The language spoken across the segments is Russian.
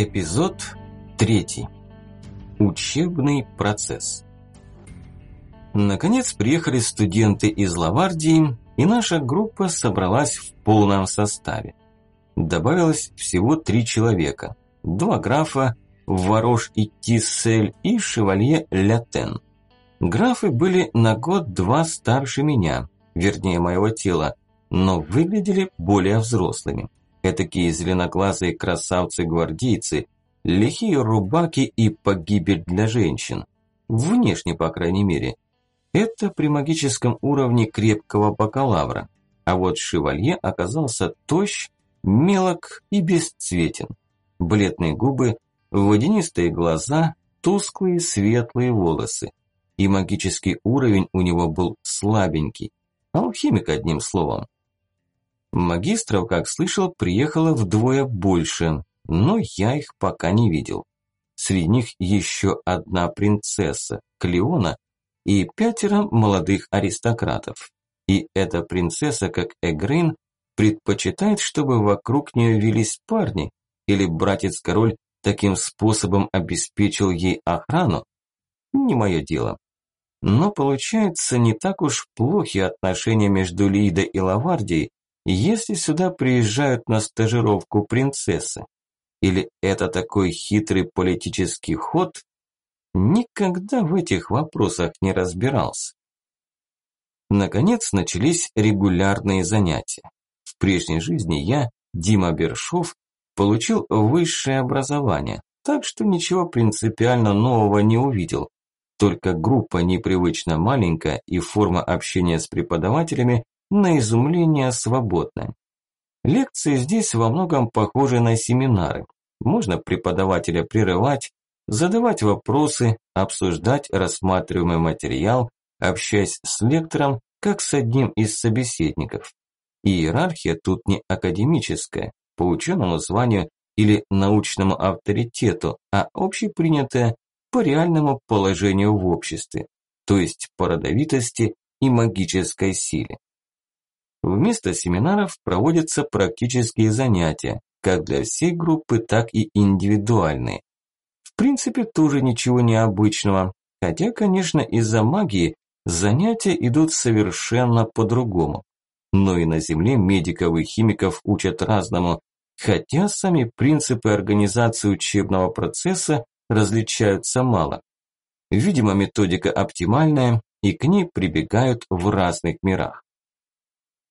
Эпизод 3. Учебный процесс. Наконец приехали студенты из Лавардии, и наша группа собралась в полном составе. Добавилось всего три человека. Два графа, Ворош и Тиссель и шевалье Лятен. Графы были на год-два старше меня, вернее моего тела, но выглядели более взрослыми. Этакие зеленоглазые красавцы-гвардейцы, лихие рубаки и погибель для женщин. Внешне, по крайней мере. Это при магическом уровне крепкого бакалавра. А вот шевалье оказался тощ, мелок и бесцветен. Бледные губы, водянистые глаза, тусклые светлые волосы. И магический уровень у него был слабенький. Алхимик, одним словом. Магистров, как слышал, приехало вдвое больше, но я их пока не видел. Среди них еще одна принцесса, Клеона, и пятеро молодых аристократов. И эта принцесса, как Эгрейн, предпочитает, чтобы вокруг нее велись парни, или братец-король таким способом обеспечил ей охрану? Не мое дело. Но получается не так уж плохи отношения между Лидой и Лавардией, если сюда приезжают на стажировку принцессы? Или это такой хитрый политический ход? Никогда в этих вопросах не разбирался. Наконец начались регулярные занятия. В прежней жизни я, Дима Бершов, получил высшее образование, так что ничего принципиально нового не увидел. Только группа непривычно маленькая и форма общения с преподавателями на изумление свободная. Лекции здесь во многом похожи на семинары. Можно преподавателя прерывать, задавать вопросы, обсуждать рассматриваемый материал, общаясь с лектором, как с одним из собеседников. иерархия тут не академическая, по ученому званию или научному авторитету, а общепринятая по реальному положению в обществе, то есть по родовитости и магической силе. Вместо семинаров проводятся практические занятия, как для всей группы, так и индивидуальные. В принципе, тоже ничего необычного, хотя, конечно, из-за магии занятия идут совершенно по-другому. Но и на Земле медиков и химиков учат разному, хотя сами принципы организации учебного процесса различаются мало. Видимо, методика оптимальная, и к ней прибегают в разных мирах.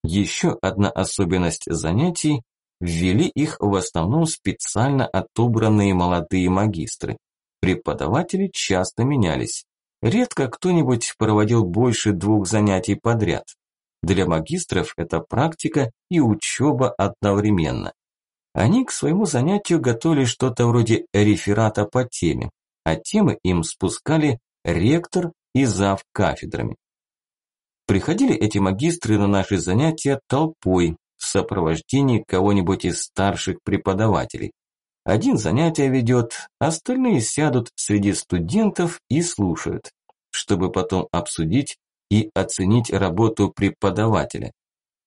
Еще одна особенность занятий – ввели их в основном специально отобранные молодые магистры. Преподаватели часто менялись. Редко кто-нибудь проводил больше двух занятий подряд. Для магистров это практика и учеба одновременно. Они к своему занятию готовили что-то вроде реферата по теме, а темы им спускали ректор и зав кафедрами. Приходили эти магистры на наши занятия толпой в сопровождении кого-нибудь из старших преподавателей. Один занятие ведет, остальные сядут среди студентов и слушают, чтобы потом обсудить и оценить работу преподавателя.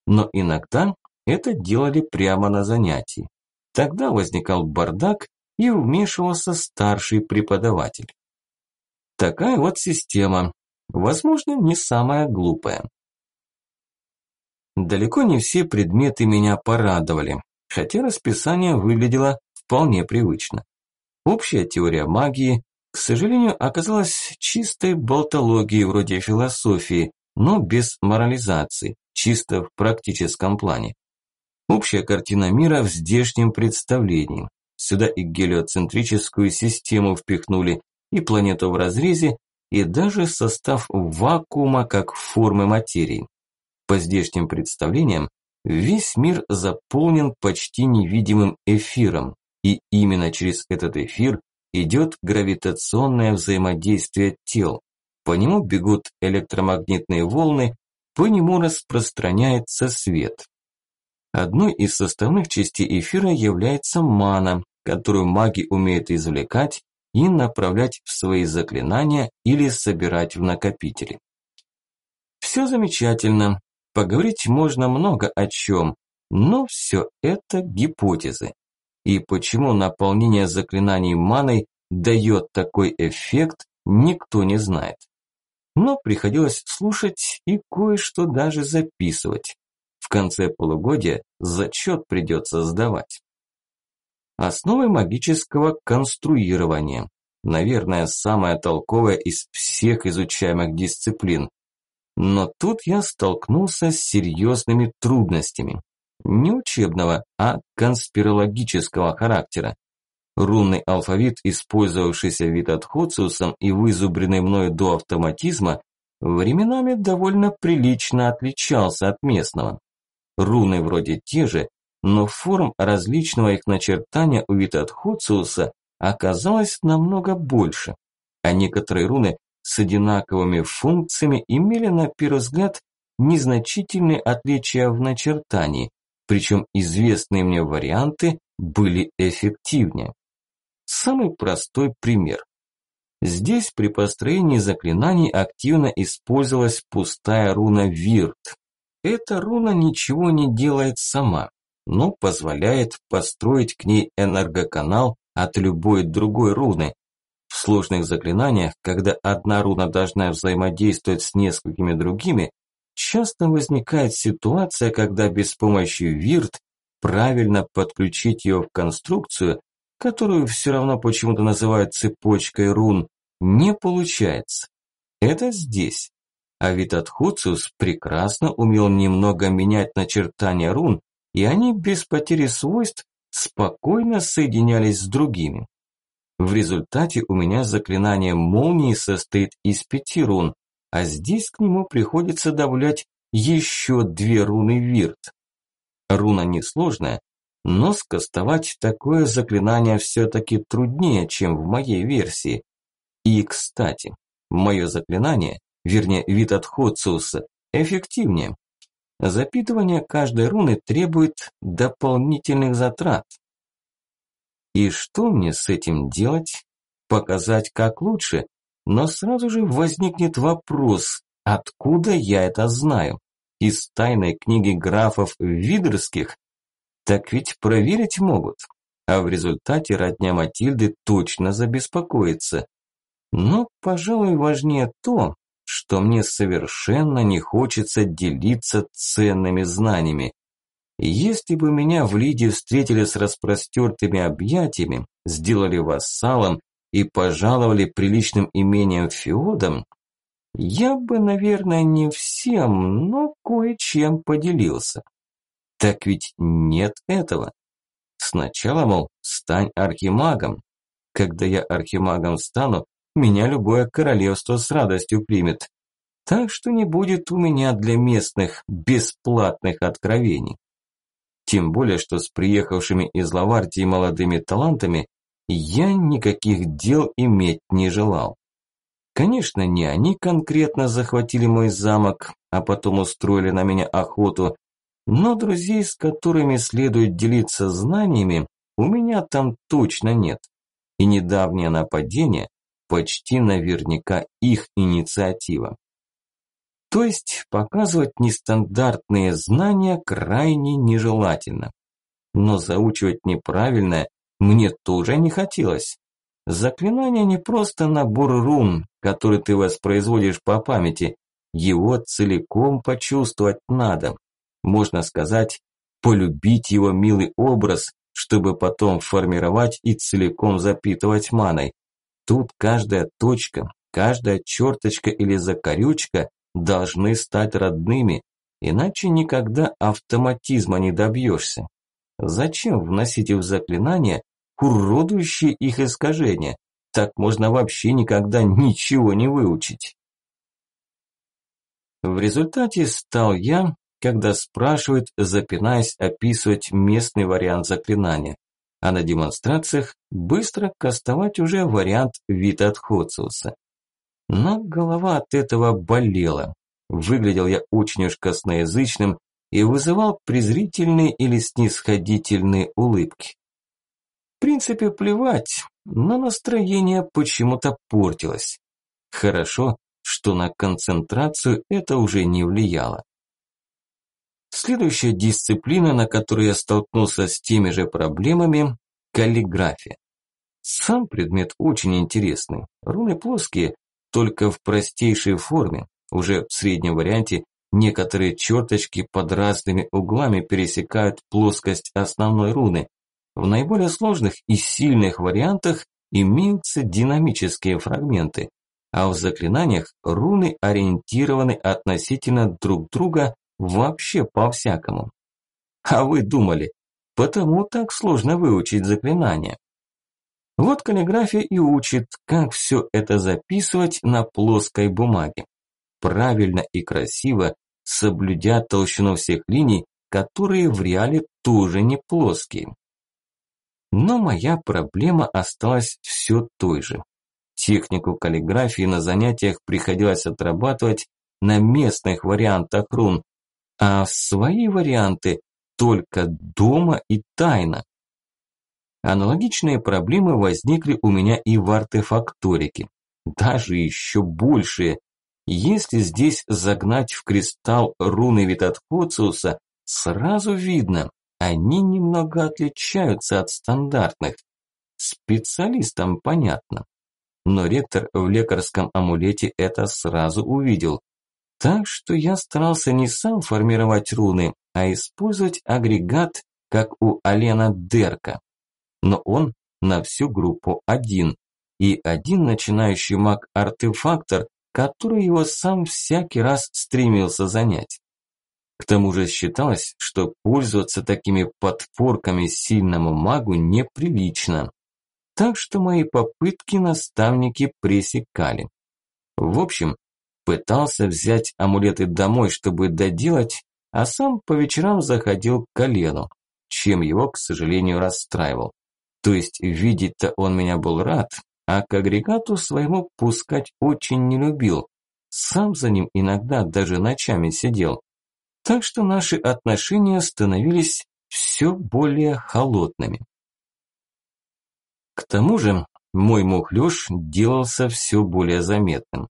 Но иногда это делали прямо на занятии. Тогда возникал бардак и вмешивался старший преподаватель. Такая вот система, Возможно, не самая глупая. Далеко не все предметы меня порадовали, хотя расписание выглядело вполне привычно. Общая теория магии, к сожалению, оказалась чистой болтологией вроде философии, но без морализации, чисто в практическом плане. Общая картина мира в здешнем представлении. Сюда и гелиоцентрическую систему впихнули, и планету в разрезе, и даже состав вакуума как формы материи. По здешним представлениям, весь мир заполнен почти невидимым эфиром, и именно через этот эфир идет гравитационное взаимодействие тел. По нему бегут электромагнитные волны, по нему распространяется свет. Одной из составных частей эфира является мана, которую маги умеют извлекать и направлять в свои заклинания или собирать в накопители. Все замечательно, поговорить можно много о чем, но все это гипотезы. и почему наполнение заклинаний маной дает такой эффект, никто не знает. Но приходилось слушать и кое-что даже записывать. В конце полугодия зачет придется сдавать. Основы магического конструирования. Наверное, самая толковая из всех изучаемых дисциплин. Но тут я столкнулся с серьезными трудностями. Не учебного, а конспирологического характера. Рунный алфавит, использовавшийся Витатхоциусом и вызубренный мною до автоматизма, временами довольно прилично отличался от местного. Руны вроде те же, но форм различного их начертания у Витатхоциуса оказалось намного больше, а некоторые руны с одинаковыми функциями имели на первый взгляд незначительные отличия в начертании, причем известные мне варианты были эффективнее. Самый простой пример. Здесь при построении заклинаний активно использовалась пустая руна Вирт. Эта руна ничего не делает сама, но позволяет построить к ней энергоканал от любой другой руны. В сложных заклинаниях, когда одна руна должна взаимодействовать с несколькими другими, часто возникает ситуация, когда без помощи вирт правильно подключить ее в конструкцию, которую все равно почему-то называют цепочкой рун, не получается. Это здесь. А Витатхуциус прекрасно умел немного менять начертания рун, и они без потери свойств спокойно соединялись с другими. В результате у меня заклинание молнии состоит из пяти рун, а здесь к нему приходится добавлять еще две руны вирт. Руна несложная, но скастовать такое заклинание все-таки труднее, чем в моей версии. И, кстати, мое заклинание, вернее вид от Хоциуса, эффективнее. Запитывание каждой руны требует дополнительных затрат. И что мне с этим делать? Показать как лучше? Но сразу же возникнет вопрос, откуда я это знаю? Из тайной книги графов Видерских? Так ведь проверить могут. А в результате родня Матильды точно забеспокоится. Но, пожалуй, важнее то, что мне совершенно не хочется делиться ценными знаниями. Если бы меня в Лиде встретили с распростертыми объятиями, сделали вассалом и пожаловали приличным имением феодом, я бы, наверное, не всем, но кое-чем поделился. Так ведь нет этого. Сначала, мол, стань архимагом. Когда я архимагом стану, меня любое королевство с радостью примет. Так что не будет у меня для местных бесплатных откровений. Тем более, что с приехавшими из Лавартии молодыми талантами я никаких дел иметь не желал. Конечно, не они конкретно захватили мой замок, а потом устроили на меня охоту, но друзей, с которыми следует делиться знаниями, у меня там точно нет. И недавнее нападение почти наверняка их инициатива. То есть показывать нестандартные знания крайне нежелательно. Но заучивать неправильное мне тоже не хотелось. Заклинание не просто набор рун, который ты воспроизводишь по памяти. Его целиком почувствовать надо. Можно сказать, полюбить его милый образ, чтобы потом формировать и целиком запитывать маной. Тут каждая точка, каждая черточка или закорючка должны стать родными, иначе никогда автоматизма не добьешься. Зачем вносить в заклинания уродующие их искажения? Так можно вообще никогда ничего не выучить. В результате стал я, когда спрашивают, запинаясь, описывать местный вариант заклинания а на демонстрациях быстро кастовать уже вариант вид от. Но голова от этого болела. Выглядел я очень уж косноязычным и вызывал презрительные или снисходительные улыбки. В принципе, плевать, но настроение почему-то портилось. Хорошо, что на концентрацию это уже не влияло. Следующая дисциплина, на которой я столкнулся с теми же проблемами, каллиграфия. Сам предмет очень интересный. Руны плоские, только в простейшей форме. Уже в среднем варианте некоторые черточки под разными углами пересекают плоскость основной руны. В наиболее сложных и сильных вариантах имеются динамические фрагменты, а в заклинаниях руны ориентированы относительно друг друга вообще по-всякому. А вы думали, потому так сложно выучить заклинания. Вот каллиграфия и учит, как все это записывать на плоской бумаге. Правильно и красиво, соблюдя толщину всех линий, которые в реале тоже не плоские. Но моя проблема осталась все той же. Технику каллиграфии на занятиях приходилось отрабатывать на местных вариантах рун, а свои варианты только дома и тайно. Аналогичные проблемы возникли у меня и в артефакторике. Даже еще большие. Если здесь загнать в кристалл руны Витатхоциуса, сразу видно, они немного отличаются от стандартных. Специалистам понятно. Но ректор в лекарском амулете это сразу увидел. Так что я старался не сам формировать руны, а использовать агрегат, как у Алена Дерка. Но он на всю группу один. И один начинающий маг-артефактор, который его сам всякий раз стремился занять. К тому же считалось, что пользоваться такими подпорками сильному магу неприлично. Так что мои попытки наставники пресекали. В общем, пытался взять амулеты домой, чтобы доделать, а сам по вечерам заходил к колену, чем его, к сожалению, расстраивал. То есть видеть-то он меня был рад, а к агрегату своему пускать очень не любил. Сам за ним иногда даже ночами сидел. Так что наши отношения становились все более холодными. К тому же мой мухлёж делался все более заметным.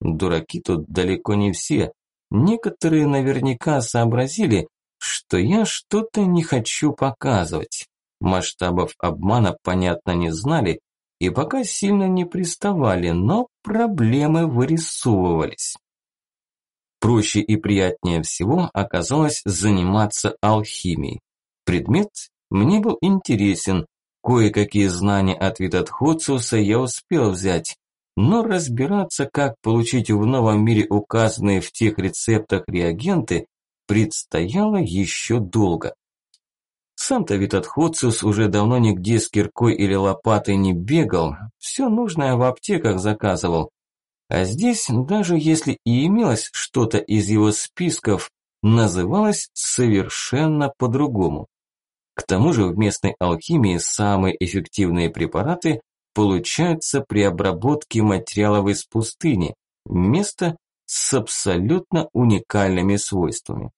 Дураки тут далеко не все. Некоторые наверняка сообразили, что я что-то не хочу показывать. Масштабов обмана, понятно, не знали и пока сильно не приставали, но проблемы вырисовывались. Проще и приятнее всего оказалось заниматься алхимией. Предмет мне был интересен, кое-какие знания от Витатхоциуса я успел взять, но разбираться, как получить в новом мире указанные в тех рецептах реагенты, предстояло еще долго. Сам-то Витатхоциус уже давно нигде с киркой или лопатой не бегал, все нужное в аптеках заказывал, а здесь, даже если и имелось что-то из его списков, называлось совершенно по-другому. К тому же в местной алхимии самые эффективные препараты получаются при обработке материалов из пустыни, место с абсолютно уникальными свойствами.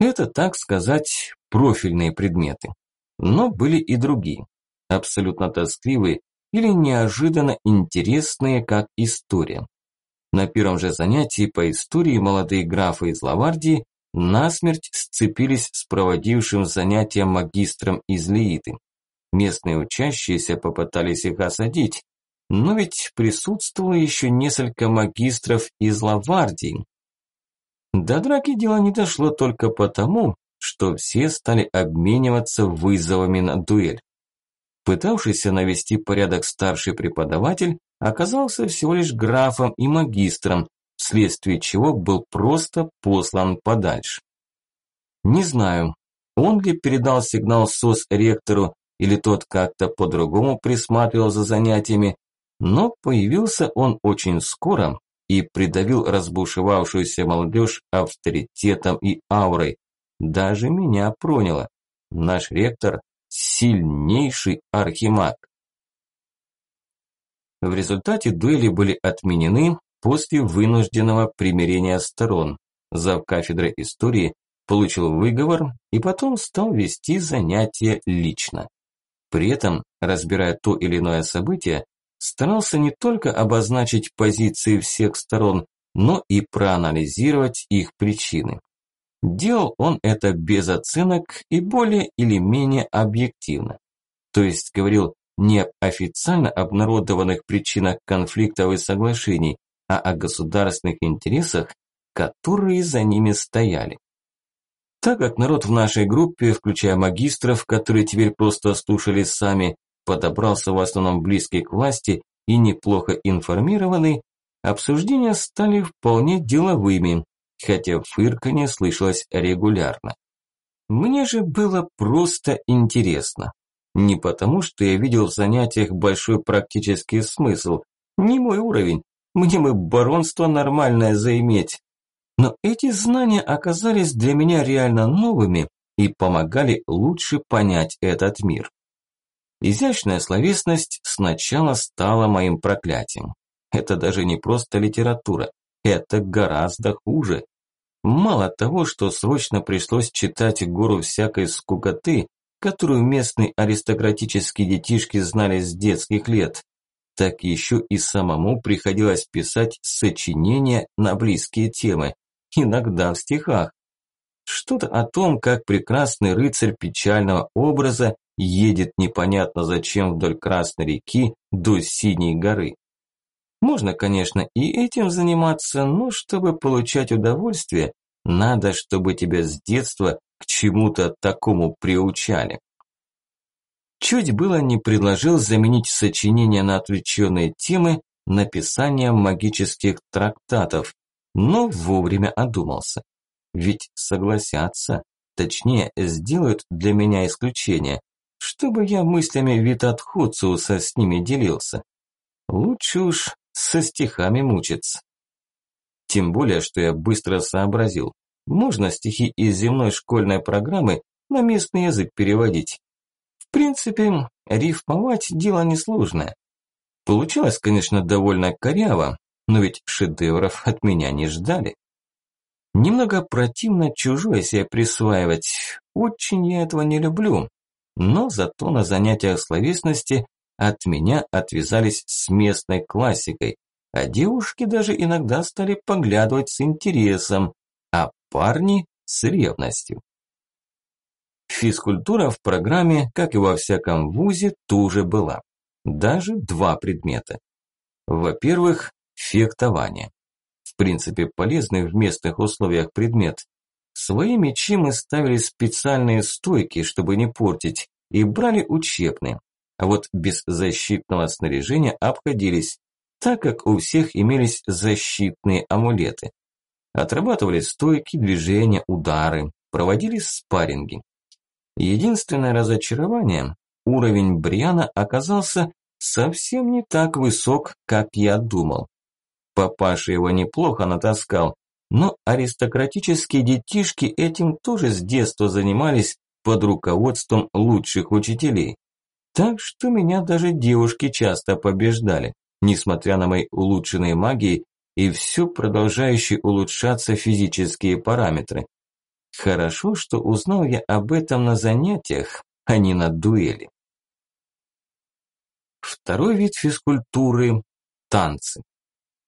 Это, так сказать, профильные предметы. Но были и другие, абсолютно тоскливые или неожиданно интересные, как история. На первом же занятии по истории молодые графы из Лавардии насмерть сцепились с проводившим занятия магистром из Лииты. Местные учащиеся попытались их осадить, но ведь присутствовало еще несколько магистров из Лавардии. До драки дело не дошло только потому, что все стали обмениваться вызовами на дуэль. Пытавшийся навести порядок старший преподаватель оказался всего лишь графом и магистром, вследствие чего был просто послан подальше. Не знаю, он ли передал сигнал СОС ректору, или тот как-то по-другому присматривал за занятиями, но появился он очень скоро и придавил разбушевавшуюся молодежь авторитетом и аурой. Даже меня проняло. Наш ректор сильнейший архимаг. В результате дуэли были отменены после вынужденного примирения сторон. Зав кафедры истории получил выговор и потом стал вести занятия лично. При этом, разбирая то или иное событие, старался не только обозначить позиции всех сторон, но и проанализировать их причины. Делал он это без оценок и более или менее объективно. то есть говорил не об официально обнародованных причинах конфликтов и соглашений, а о государственных интересах, которые за ними стояли. Так как народ в нашей группе, включая магистров, которые теперь просто слушались сами, подобрался в основном близкий к власти и неплохо информированный, обсуждения стали вполне деловыми, хотя фырканье слышалось регулярно. Мне же было просто интересно. Не потому, что я видел в занятиях большой практический смысл, не мой уровень, мне бы баронство нормальное заиметь. Но эти знания оказались для меня реально новыми и помогали лучше понять этот мир. Изящная словесность сначала стала моим проклятием. Это даже не просто литература, это гораздо хуже. Мало того, что срочно пришлось читать гору всякой скукоты, которую местные аристократические детишки знали с детских лет, так еще и самому приходилось писать сочинения на близкие темы, иногда в стихах. Что-то о том, как прекрасный рыцарь печального образа едет непонятно зачем вдоль Красной реки до Синей горы. Можно, конечно, и этим заниматься, но чтобы получать удовольствие, надо, чтобы тебя с детства к чему-то такому приучали. Чуть было не предложил заменить сочинения на отвлеченные темы написанием магических трактатов, но вовремя одумался. Ведь согласятся, точнее, сделают для меня исключение, чтобы я мыслями Витат Хуциуса с ними делился. Лучше уж со стихами мучиться. Тем более, что я быстро сообразил. Можно стихи из земной школьной программы на местный язык переводить. В принципе, рифмовать дело несложное. Получилось, конечно, довольно коряво, но ведь шедевров от меня не ждали. Немного противно чужое себе присваивать, очень я этого не люблю, но зато на занятиях словесности от меня отвязались с местной классикой, а девушки даже иногда стали поглядывать с интересом, а парни с ревностью. Физкультура в программе, как и во всяком вузе, тоже была. Даже два предмета. Во-первых, фехтование. В принципе, полезный в местных условиях предмет. Свои мечи мы ставили специальные стойки, чтобы не портить, и брали учебные. А вот без защитного снаряжения обходились, так как у всех имелись защитные амулеты. Отрабатывали стойки, движения, удары, проводились спарринги. Единственное разочарование – уровень Бриана оказался совсем не так высок, как я думал. Папаша его неплохо натаскал, но аристократические детишки этим тоже с детства занимались под руководством лучших учителей. Так что меня даже девушки часто побеждали, несмотря на мои улучшенные магии и все продолжающие улучшаться физические параметры. Хорошо, что узнал я об этом на занятиях, а не на дуэли. Второй вид физкультуры – танцы.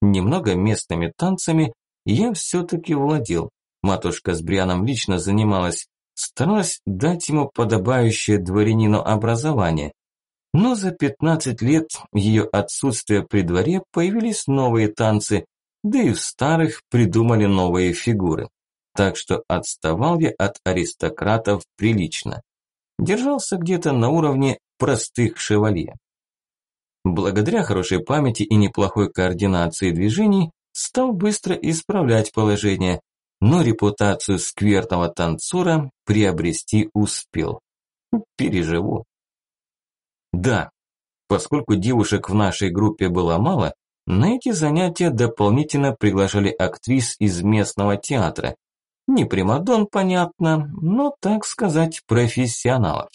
Немного местными танцами я все-таки владел. Матушка с Брианом лично занималась, старалась дать ему подобающее дворянину образование. Но за 15 лет ее отсутствия при дворе появились новые танцы, да и в старых придумали новые фигуры. Так что отставал я от аристократов прилично. Держался где-то на уровне простых шевалье. Благодаря хорошей памяти и неплохой координации движений стал быстро исправлять положение, но репутацию скверного танцора приобрести успел. Переживу. Да, поскольку девушек в нашей группе было мало, на эти занятия дополнительно приглашали актрис из местного театра. Не примадон, понятно, но, так сказать, профессионалов.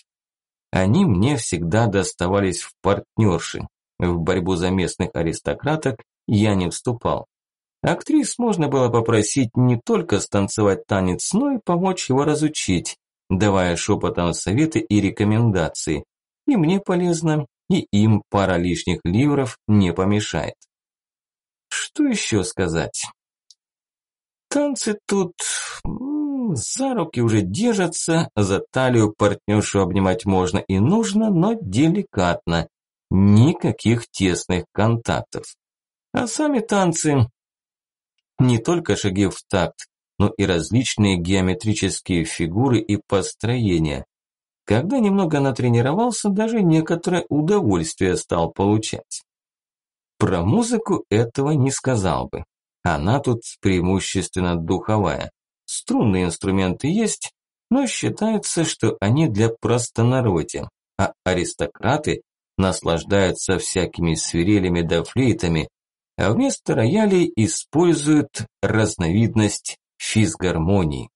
Они мне всегда доставались в партнерши. В борьбу за местных аристократок я не вступал. Актрис можно было попросить не только станцевать танец, но и помочь его разучить, давая шепотом советы и рекомендации. И мне полезно, и им пара лишних ливров не помешает. Что еще сказать? Танцы тут за руки уже держатся, за талию партнершу обнимать можно и нужно, но деликатно. Никаких тесных контактов. А сами танцы... Не только шаги в такт, но и различные геометрические фигуры и построения. Когда немного натренировался, даже некоторое удовольствие стал получать. Про музыку этого не сказал бы. Она тут преимущественно духовая. Струнные инструменты есть, но считается, что они для простонародья, а аристократы наслаждаются всякими свирелями да флейтами, а вместо роялей используют разновидность физгармонии.